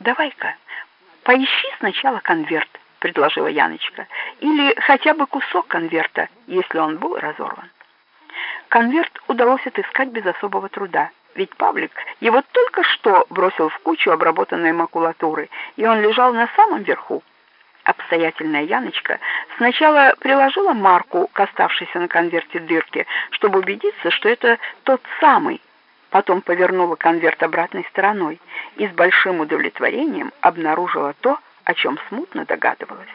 Давай-ка, поищи сначала конверт, предложила Яночка, или хотя бы кусок конверта, если он был разорван. Конверт удалось отыскать без особого труда, ведь Павлик его только что бросил в кучу обработанной макулатуры, и он лежал на самом верху. Обстоятельная Яночка сначала приложила марку к оставшейся на конверте дырке, чтобы убедиться, что это тот самый. Потом повернула конверт обратной стороной и с большим удовлетворением обнаружила то, о чем смутно догадывалась.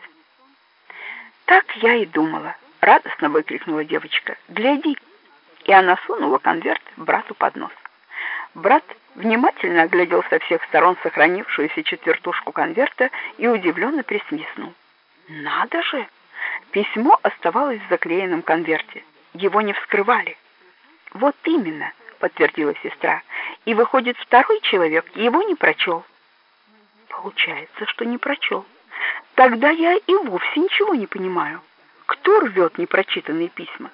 «Так я и думала», — радостно выкрикнула девочка. «Гляди!» И она сунула конверт брату под нос. Брат внимательно оглядел со всех сторон сохранившуюся четвертушку конверта и удивленно присвистнул. «Надо же! Письмо оставалось в заклеенном конверте. Его не вскрывали». «Вот именно», — подтвердила сестра. «И выходит, второй человек его не прочел». «Получается, что не прочел. Тогда я и вовсе ничего не понимаю. Кто рвет непрочитанные письма?»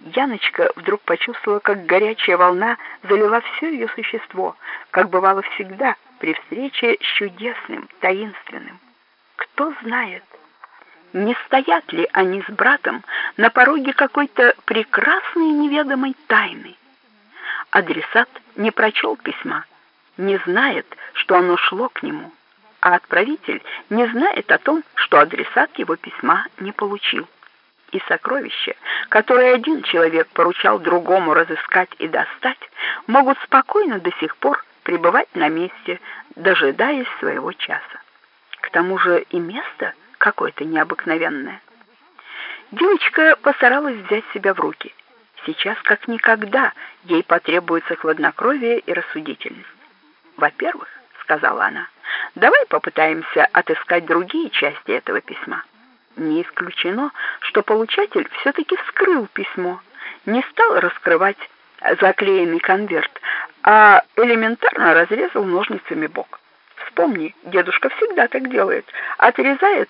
Яночка вдруг почувствовала, как горячая волна залила все ее существо, как бывало всегда при встрече с чудесным, таинственным. Кто знает, не стоят ли они с братом на пороге какой-то прекрасной неведомой тайны. Адресат не прочел письма, не знает, что оно шло к нему, а отправитель не знает о том, что адресат его письма не получил и сокровища, которые один человек поручал другому разыскать и достать, могут спокойно до сих пор пребывать на месте, дожидаясь своего часа. К тому же и место какое-то необыкновенное. Девочка постаралась взять себя в руки. Сейчас, как никогда, ей потребуется хладнокровие и рассудительность. «Во-первых, — сказала она, — давай попытаемся отыскать другие части этого письма». Не исключено, что получатель все-таки вскрыл письмо, не стал раскрывать заклеенный конверт, а элементарно разрезал ножницами бок. Вспомни, дедушка всегда так делает, отрезает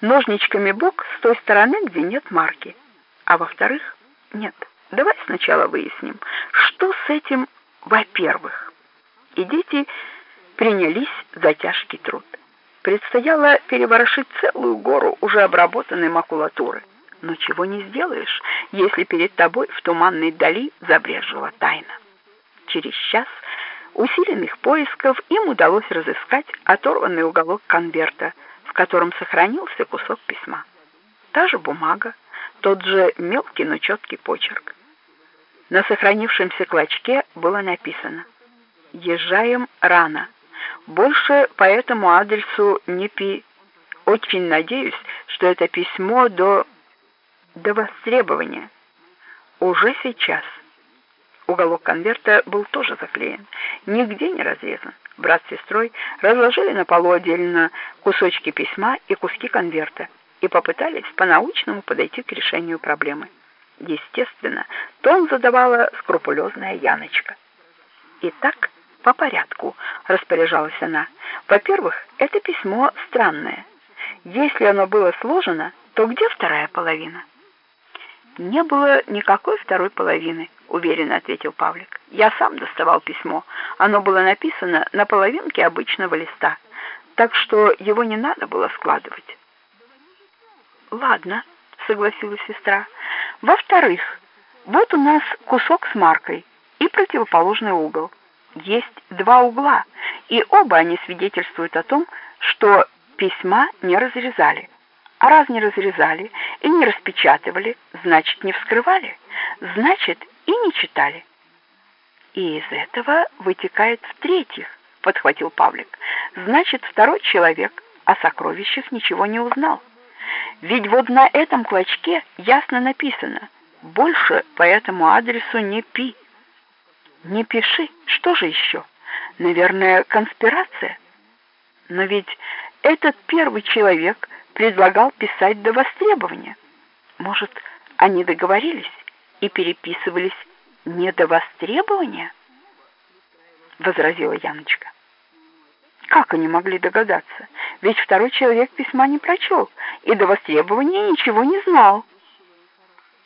ножничками бок с той стороны, где нет марки. А во-вторых, нет, давай сначала выясним, что с этим во-первых. И дети принялись за тяжкий труд предстояло переворошить целую гору уже обработанной макулатуры. Но чего не сделаешь, если перед тобой в туманной дали забрежила тайна. Через час усиленных поисков им удалось разыскать оторванный уголок конверта, в котором сохранился кусок письма. Та же бумага, тот же мелкий, но четкий почерк. На сохранившемся клочке было написано «Езжаем рано». Больше по этому адресу не пи. Очень надеюсь, что это письмо до до востребования. Уже сейчас. Уголок конверта был тоже заклеен, нигде не разрезан. Брат с сестрой разложили на полу отдельно кусочки письма и куски конверта и попытались по-научному подойти к решению проблемы. Естественно, тон задавала скрупулезная Яночка. Итак, по порядку, распоряжалась она. Во-первых, это письмо странное. Если оно было сложено, то где вторая половина? Не было никакой второй половины, уверенно ответил Павлик. Я сам доставал письмо. Оно было написано на половинке обычного листа, так что его не надо было складывать. Ладно, согласилась сестра. Во-вторых, вот у нас кусок с маркой и противоположный угол есть два угла, и оба они свидетельствуют о том, что письма не разрезали. А раз не разрезали и не распечатывали, значит, не вскрывали, значит, и не читали. И из этого вытекает в-третьих, подхватил Павлик, значит, второй человек о сокровищах ничего не узнал. Ведь вот на этом клочке ясно написано «Больше по этому адресу не пи». Не пиши. Что же еще? Наверное, конспирация. Но ведь этот первый человек предлагал писать до востребования. Может, они договорились и переписывались не до востребования? возразила Яночка. Как они могли догадаться? Ведь второй человек письма не прочел и до востребования ничего не знал.